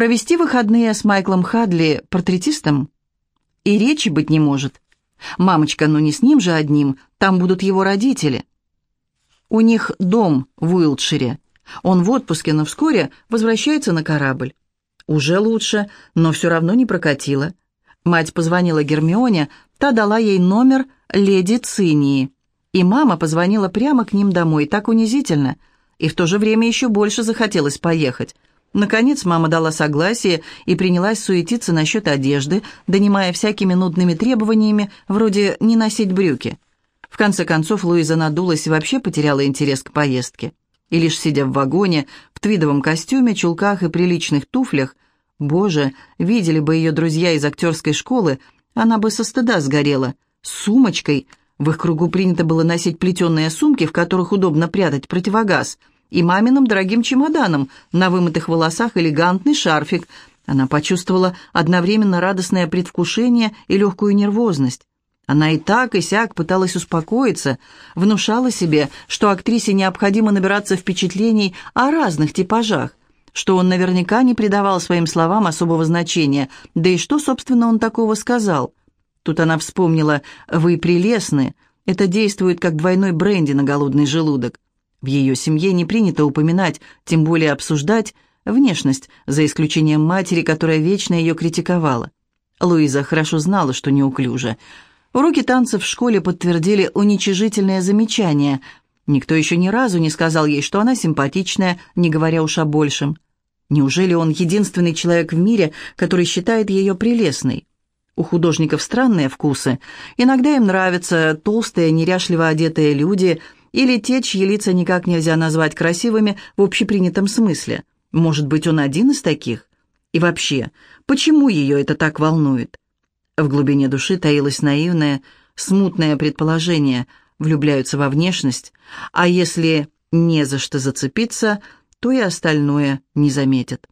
Провести выходные с Майклом Хадли, портретистом? И речи быть не может. Мамочка, ну не с ним же одним, там будут его родители. У них дом в Уилтшире. Он в отпуске, но вскоре возвращается на корабль. Уже лучше, но все равно не прокатило. Мать позвонила Гермионе, та дала ей номер леди Цинии. И мама позвонила прямо к ним домой, так унизительно. И в то же время еще больше захотелось поехать. Наконец мама дала согласие и принялась суетиться насчет одежды, донимая всякими нудными требованиями, вроде «не носить брюки». В конце концов Луиза надулась и вообще потеряла интерес к поездке. И лишь сидя в вагоне, в твидовом костюме, чулках и приличных туфлях, боже, видели бы ее друзья из актерской школы, она бы со стыда сгорела, с сумочкой. В их кругу принято было носить плетеные сумки, в которых удобно прятать противогаз – и маминым дорогим чемоданом, на вымытых волосах элегантный шарфик. Она почувствовала одновременно радостное предвкушение и легкую нервозность. Она и так, и сяк пыталась успокоиться, внушала себе, что актрисе необходимо набираться впечатлений о разных типажах, что он наверняка не придавал своим словам особого значения, да и что, собственно, он такого сказал. Тут она вспомнила «Вы прелестны», это действует как двойной бренди на голодный желудок. В ее семье не принято упоминать, тем более обсуждать, внешность, за исключением матери, которая вечно ее критиковала. Луиза хорошо знала, что неуклюже. Уроки танцев в школе подтвердили уничижительное замечание. Никто еще ни разу не сказал ей, что она симпатичная, не говоря уж о большем. Неужели он единственный человек в мире, который считает ее прелестной? У художников странные вкусы. Иногда им нравятся толстые, неряшливо одетые люди – или те, чьи лица никак нельзя назвать красивыми в общепринятом смысле. Может быть, он один из таких? И вообще, почему ее это так волнует? В глубине души таилось наивное, смутное предположение, влюбляются во внешность, а если не за что зацепиться, то и остальное не заметят.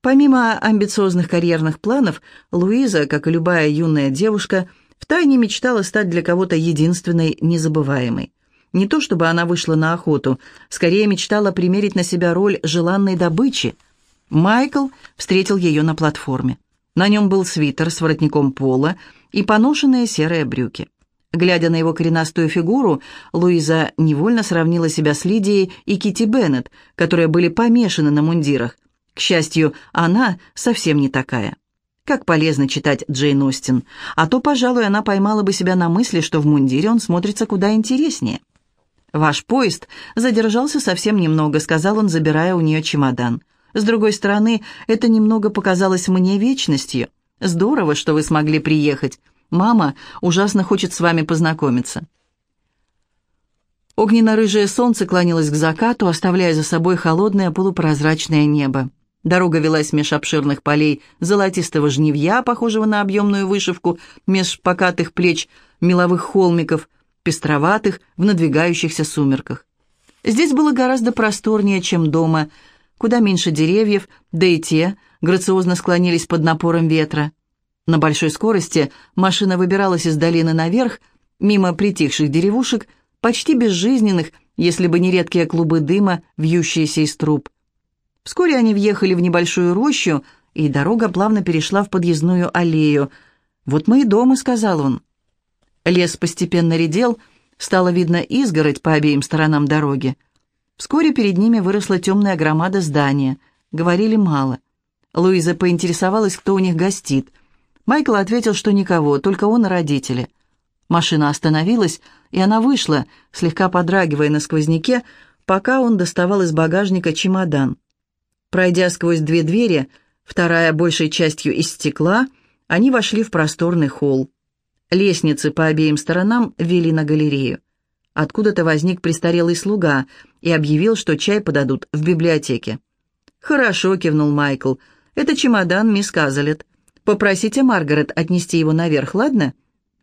Помимо амбициозных карьерных планов, Луиза, как и любая юная девушка, втайне мечтала стать для кого-то единственной незабываемой. Не то чтобы она вышла на охоту, скорее мечтала примерить на себя роль желанной добычи. Майкл встретил ее на платформе. На нем был свитер с воротником пола и поношенные серые брюки. Глядя на его коренастую фигуру, Луиза невольно сравнила себя с Лидией и Кити Беннет, которые были помешаны на мундирах. К счастью, она совсем не такая. Как полезно читать Джейн Остин, а то, пожалуй, она поймала бы себя на мысли, что в мундире он смотрится куда интереснее. «Ваш поезд задержался совсем немного», — сказал он, забирая у нее чемодан. «С другой стороны, это немного показалось мне вечностью. Здорово, что вы смогли приехать. Мама ужасно хочет с вами познакомиться». Огненно-рыжее солнце клонилось к закату, оставляя за собой холодное полупрозрачное небо. Дорога велась меж обширных полей золотистого жневья, похожего на объемную вышивку, меж покатых плеч меловых холмиков — пестроватых в надвигающихся сумерках. Здесь было гораздо просторнее, чем дома, куда меньше деревьев, да и те грациозно склонились под напором ветра. На большой скорости машина выбиралась из долины наверх, мимо притихших деревушек, почти безжизненных, если бы не редкие клубы дыма, вьющиеся из труб. Вскоре они въехали в небольшую рощу, и дорога плавно перешла в подъездную аллею. «Вот мы и дома», — сказал он. Лес постепенно редел, стало видно изгородь по обеим сторонам дороги. Вскоре перед ними выросла темная громада здания. Говорили мало. Луиза поинтересовалась, кто у них гостит. Майкл ответил, что никого, только он и родители. Машина остановилась, и она вышла, слегка подрагивая на сквозняке, пока он доставал из багажника чемодан. Пройдя сквозь две двери, вторая большей частью из стекла, они вошли в просторный холл. Лестницы по обеим сторонам вели на галерею. Откуда-то возник престарелый слуга и объявил, что чай подадут в библиотеке. «Хорошо», — кивнул Майкл. «Это чемодан, мисс Казалет. Попросите Маргарет отнести его наверх, ладно?»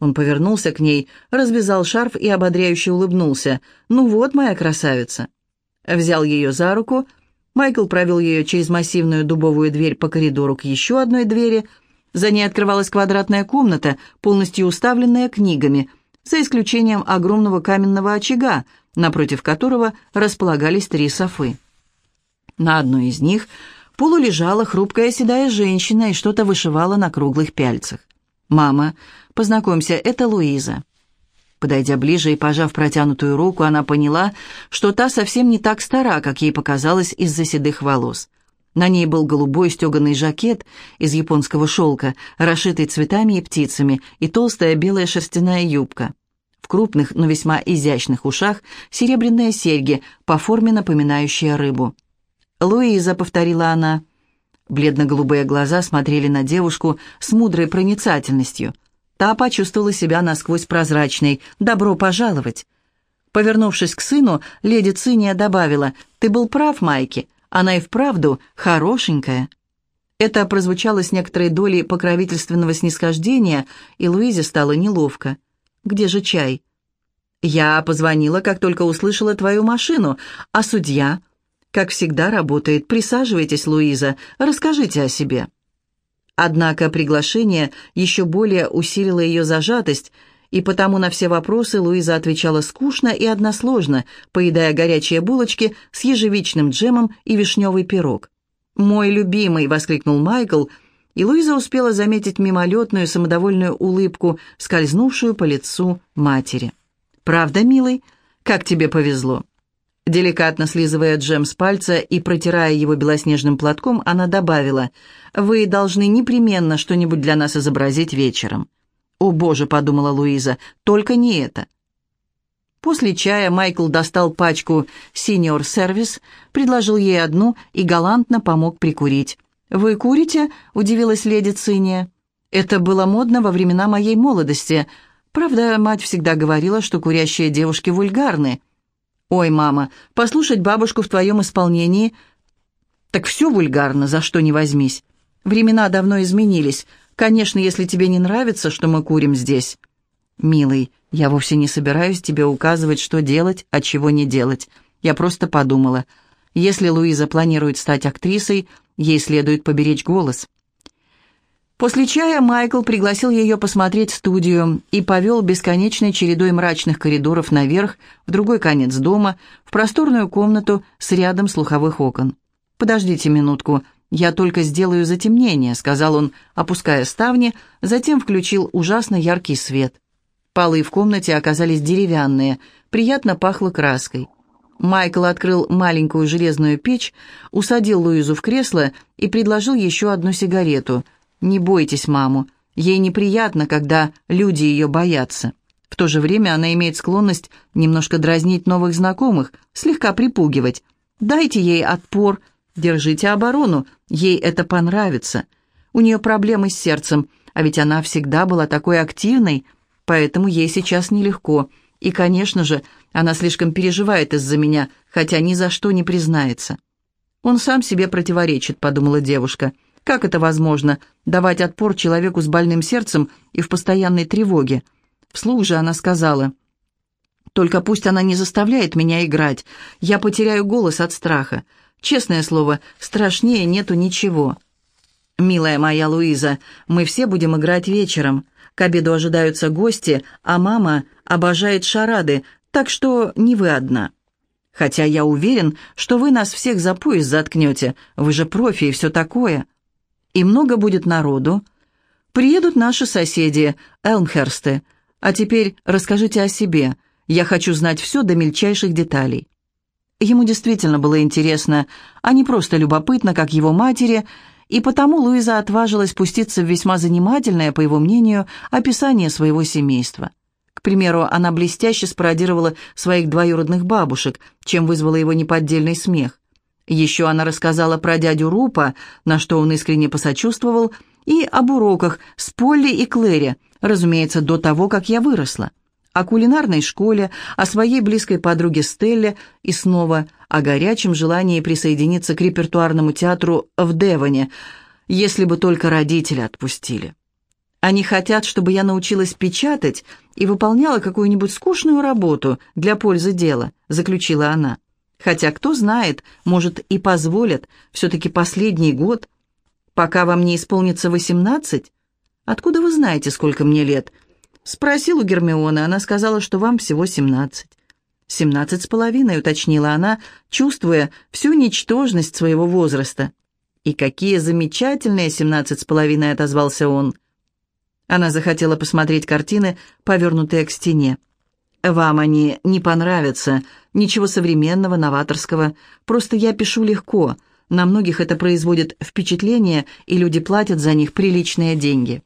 Он повернулся к ней, развязал шарф и ободряюще улыбнулся. «Ну вот, моя красавица». Взял ее за руку. Майкл провел ее через массивную дубовую дверь по коридору к еще одной двери — за ней открывалась квадратная комната, полностью уставленная книгами, за исключением огромного каменного очага, напротив которого располагались три софы. На одной из них полу лежала хрупкая седая женщина и что-то вышивала на круглых пяльцах. «Мама, познакомься, это Луиза». Подойдя ближе и пожав протянутую руку, она поняла, что та совсем не так стара, как ей показалось из-за седых волос. На ней был голубой стеганый жакет из японского шелка, расшитый цветами и птицами, и толстая белая шерстяная юбка. В крупных, но весьма изящных ушах серебряные серьги, по форме напоминающие рыбу. «Луиза», — повторила она. Бледно-голубые глаза смотрели на девушку с мудрой проницательностью. Та почувствовала себя насквозь прозрачной. «Добро пожаловать!» Повернувшись к сыну, леди Циния добавила, «Ты был прав, Майки, она и вправду хорошенькая». Это прозвучало с некоторой долей покровительственного снисхождения, и Луизе стало неловко. «Где же чай?» «Я позвонила, как только услышала твою машину, а судья...» как всегда, работает. Присаживайтесь, Луиза, расскажите о себе». Однако приглашение еще более усилило ее зажатость, и потому на все вопросы Луиза отвечала скучно и односложно, поедая горячие булочки с ежевичным джемом и вишневый пирог. «Мой любимый!» — воскликнул Майкл, и Луиза успела заметить мимолетную самодовольную улыбку, скользнувшую по лицу матери. «Правда, милый? Как тебе повезло!» Деликатно слизывая джем с пальца и протирая его белоснежным платком, она добавила, «Вы должны непременно что-нибудь для нас изобразить вечером». «О, Боже!» — подумала Луиза, — «только не это». После чая Майкл достал пачку «Синьор Сервис», предложил ей одну и галантно помог прикурить. «Вы курите?» — удивилась леди Циния. «Это было модно во времена моей молодости. Правда, мать всегда говорила, что курящие девушки вульгарны». «Ой, мама, послушать бабушку в твоем исполнении...» «Так все вульгарно, за что не возьмись. Времена давно изменились. Конечно, если тебе не нравится, что мы курим здесь...» «Милый, я вовсе не собираюсь тебе указывать, что делать, а чего не делать. Я просто подумала, если Луиза планирует стать актрисой, ей следует поберечь голос». После чая Майкл пригласил ее посмотреть студию и повел бесконечной чередой мрачных коридоров наверх, в другой конец дома, в просторную комнату с рядом слуховых окон. «Подождите минутку, я только сделаю затемнение», — сказал он, опуская ставни, затем включил ужасно яркий свет. Полы в комнате оказались деревянные, приятно пахло краской. Майкл открыл маленькую железную печь, усадил Луизу в кресло и предложил еще одну сигарету — не бойтесь маму. Ей неприятно, когда люди ее боятся. В то же время она имеет склонность немножко дразнить новых знакомых, слегка припугивать. Дайте ей отпор, держите оборону, ей это понравится. У нее проблемы с сердцем, а ведь она всегда была такой активной, поэтому ей сейчас нелегко. И, конечно же, она слишком переживает из-за меня, хотя ни за что не признается. «Он сам себе противоречит», — подумала девушка. Как это возможно, давать отпор человеку с больным сердцем и в постоянной тревоге? Вслух же она сказала, «Только пусть она не заставляет меня играть. Я потеряю голос от страха. Честное слово, страшнее нету ничего». «Милая моя Луиза, мы все будем играть вечером. К обеду ожидаются гости, а мама обожает шарады, так что не вы одна». Хотя я уверен, что вы нас всех за пояс заткнете. Вы же профи и все такое и много будет народу. Приедут наши соседи, Элмхерсты. А теперь расскажите о себе. Я хочу знать все до мельчайших деталей». Ему действительно было интересно, а не просто любопытно, как его матери, и потому Луиза отважилась пуститься в весьма занимательное, по его мнению, описание своего семейства. К примеру, она блестяще спародировала своих двоюродных бабушек, чем вызвала его неподдельный смех. Еще она рассказала про дядю Рупа, на что он искренне посочувствовал, и об уроках с Полли и Клэри, разумеется, до того, как я выросла. О кулинарной школе, о своей близкой подруге Стелле и снова о горячем желании присоединиться к репертуарному театру в Девоне, если бы только родители отпустили. Они хотят, чтобы я научилась печатать и выполняла какую-нибудь скучную работу для пользы дела, заключила она. Хотя, кто знает, может, и позволят, все-таки последний год. Пока вам не исполнится восемнадцать? Откуда вы знаете, сколько мне лет? Спросил у Гермионы, она сказала, что вам всего семнадцать. «Семнадцать с половиной», — уточнила она, чувствуя всю ничтожность своего возраста. «И какие замечательные семнадцать с половиной!» — отозвался он. Она захотела посмотреть картины, повернутые к стене. «Вам они не понравятся. Ничего современного, новаторского. Просто я пишу легко. На многих это производит впечатление, и люди платят за них приличные деньги».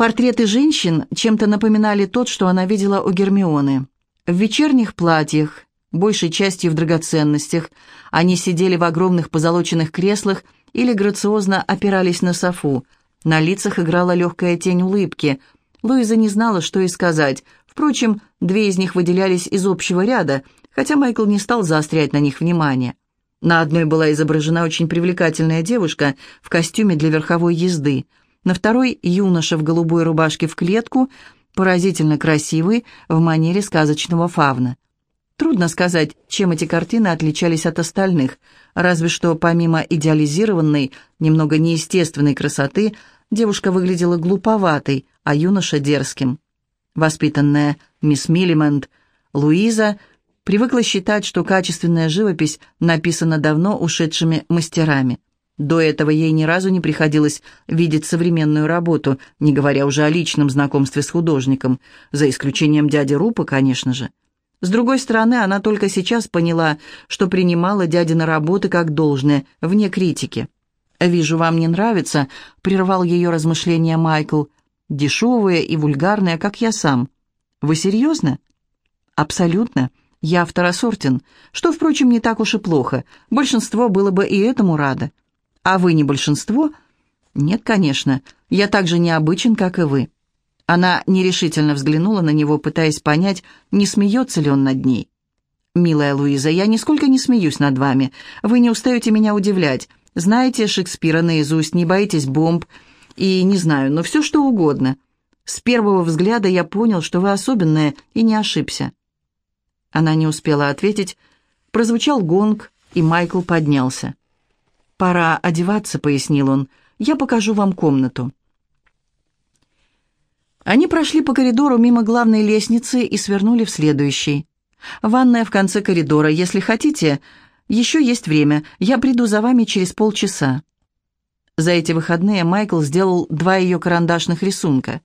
Портреты женщин чем-то напоминали тот, что она видела у Гермионы. В вечерних платьях, большей частью в драгоценностях, они сидели в огромных позолоченных креслах или грациозно опирались на софу. На лицах играла легкая тень улыбки. Луиза не знала, что и сказать. Впрочем, две из них выделялись из общего ряда, хотя Майкл не стал заострять на них внимание. На одной была изображена очень привлекательная девушка в костюме для верховой езды – на второй юноша в голубой рубашке в клетку, поразительно красивый, в манере сказочного фавна. Трудно сказать, чем эти картины отличались от остальных, разве что помимо идеализированной, немного неестественной красоты, девушка выглядела глуповатой, а юноша дерзким. Воспитанная мисс Миллимент, Луиза привыкла считать, что качественная живопись написана давно ушедшими мастерами – до этого ей ни разу не приходилось видеть современную работу, не говоря уже о личном знакомстве с художником, за исключением дяди Рупа, конечно же. С другой стороны, она только сейчас поняла, что принимала дядины работы как должное, вне критики. «Вижу, вам не нравится», — прервал ее размышления Майкл. «Дешевые и вульгарные, как я сам». «Вы серьезно?» «Абсолютно. Я второсортен, что, впрочем, не так уж и плохо. Большинство было бы и этому радо. А вы не большинство? Нет, конечно. Я так же необычен, как и вы. Она нерешительно взглянула на него, пытаясь понять, не смеется ли он над ней. «Милая Луиза, я нисколько не смеюсь над вами. Вы не устаете меня удивлять. Знаете Шекспира наизусть, не боитесь бомб. И не знаю, но все что угодно. С первого взгляда я понял, что вы особенная, и не ошибся». Она не успела ответить. Прозвучал гонг, и Майкл поднялся. «Пора одеваться», — пояснил он. «Я покажу вам комнату». Они прошли по коридору мимо главной лестницы и свернули в следующий. «Ванная в конце коридора. Если хотите, еще есть время. Я приду за вами через полчаса». За эти выходные Майкл сделал два ее карандашных рисунка.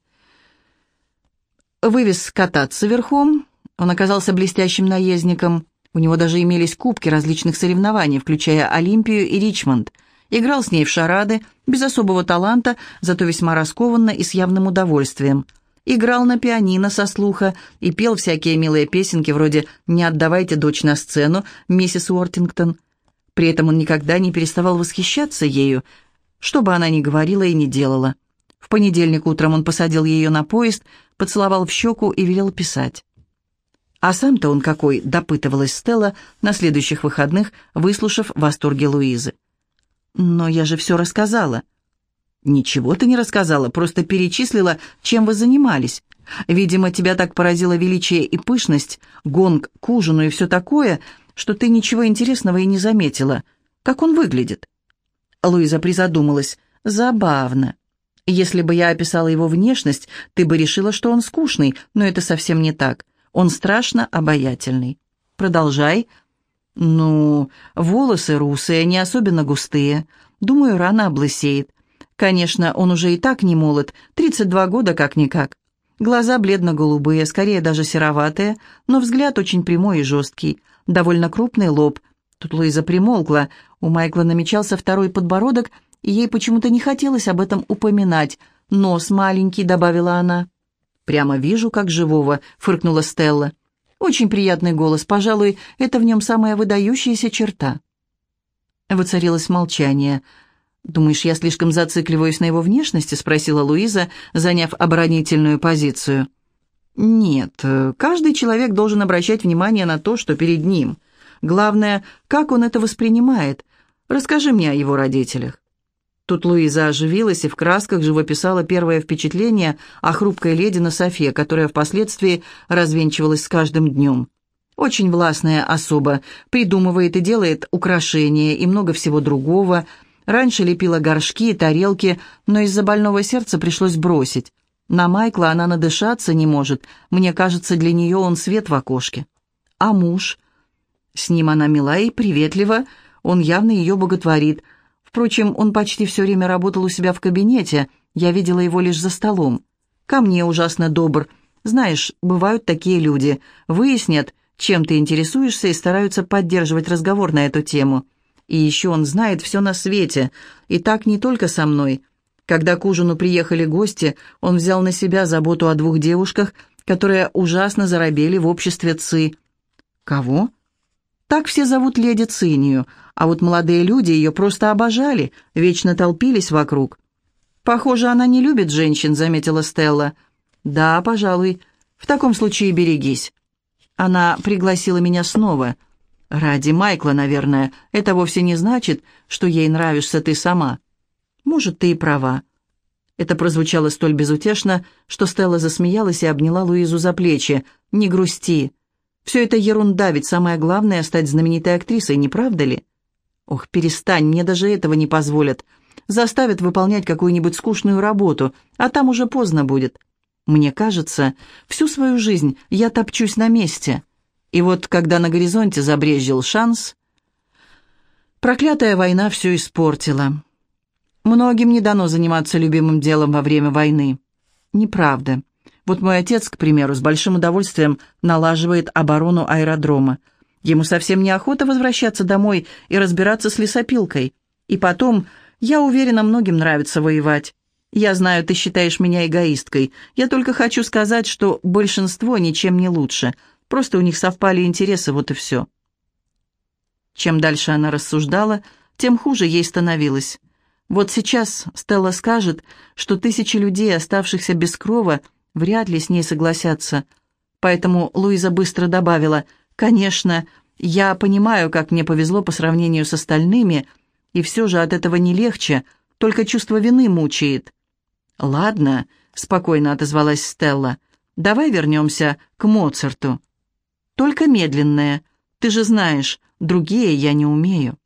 Вывез кататься верхом. Он оказался блестящим наездником. У него даже имелись кубки различных соревнований, включая Олимпию и Ричмонд. Играл с ней в шарады, без особого таланта, зато весьма раскованно и с явным удовольствием. Играл на пианино со слуха и пел всякие милые песенки вроде «Не отдавайте дочь на сцену, миссис Уортингтон». При этом он никогда не переставал восхищаться ею, что бы она ни говорила и ни делала. В понедельник утром он посадил ее на поезд, поцеловал в щеку и велел писать. А сам-то он какой, допытывалась Стелла на следующих выходных, выслушав восторги Луизы. «Но я же все рассказала». «Ничего ты не рассказала, просто перечислила, чем вы занимались. Видимо, тебя так поразило величие и пышность, гонг к ужину и все такое, что ты ничего интересного и не заметила. Как он выглядит?» Луиза призадумалась. «Забавно. Если бы я описала его внешность, ты бы решила, что он скучный, но это совсем не так. Он страшно обаятельный. Продолжай. Ну, волосы русые, не особенно густые. Думаю, рано облысеет. Конечно, он уже и так не молод, 32 года как-никак. Глаза бледно-голубые, скорее даже сероватые, но взгляд очень прямой и жесткий. Довольно крупный лоб. Тут Луиза примолкла. У Майкла намечался второй подбородок, и ей почему-то не хотелось об этом упоминать. «Нос маленький», — добавила она. «Прямо вижу, как живого», — фыркнула Стелла. «Очень приятный голос. Пожалуй, это в нем самая выдающаяся черта». Воцарилось молчание. «Думаешь, я слишком зацикливаюсь на его внешности?» — спросила Луиза, заняв оборонительную позицию. «Нет, каждый человек должен обращать внимание на то, что перед ним. Главное, как он это воспринимает. Расскажи мне о его родителях». Тут Луиза оживилась и в красках живописала первое впечатление о хрупкой леди на софе, которая впоследствии развенчивалась с каждым днем. Очень властная особа, придумывает и делает украшения и много всего другого. Раньше лепила горшки и тарелки, но из-за больного сердца пришлось бросить. На Майкла она надышаться не может, мне кажется, для нее он свет в окошке. А муж? С ним она мила и приветлива, Он явно ее боготворит. Впрочем, он почти все время работал у себя в кабинете, я видела его лишь за столом. Ко мне ужасно добр. Знаешь, бывают такие люди. Выяснят, чем ты интересуешься, и стараются поддерживать разговор на эту тему. И еще он знает все на свете. И так не только со мной. Когда к ужину приехали гости, он взял на себя заботу о двух девушках, которые ужасно заробели в обществе Ци. Кого? Так все зовут леди Цинию, а вот молодые люди ее просто обожали, вечно толпились вокруг. «Похоже, она не любит женщин», — заметила Стелла. «Да, пожалуй. В таком случае берегись». Она пригласила меня снова. «Ради Майкла, наверное. Это вовсе не значит, что ей нравишься ты сама». «Может, ты и права». Это прозвучало столь безутешно, что Стелла засмеялась и обняла Луизу за плечи. «Не грусти. Все это ерунда, ведь самое главное — стать знаменитой актрисой, не правда ли?» «Ох, перестань, мне даже этого не позволят заставят выполнять какую-нибудь скучную работу, а там уже поздно будет. Мне кажется, всю свою жизнь я топчусь на месте. И вот, когда на горизонте забрезжил шанс, проклятая война все испортила. Многим не дано заниматься любимым делом во время войны. Неправда. Вот мой отец, к примеру, с большим удовольствием налаживает оборону аэродрома. Ему совсем неохота возвращаться домой и разбираться с лесопилкой. И потом я уверена, многим нравится воевать. Я знаю, ты считаешь меня эгоисткой. Я только хочу сказать, что большинство ничем не лучше. Просто у них совпали интересы, вот и все». Чем дальше она рассуждала, тем хуже ей становилось. Вот сейчас Стелла скажет, что тысячи людей, оставшихся без крова, вряд ли с ней согласятся. Поэтому Луиза быстро добавила, «Конечно, я понимаю, как мне повезло по сравнению с остальными», и все же от этого не легче, только чувство вины мучает. «Ладно», — спокойно отозвалась Стелла, — «давай вернемся к Моцарту». «Только медленное. Ты же знаешь, другие я не умею».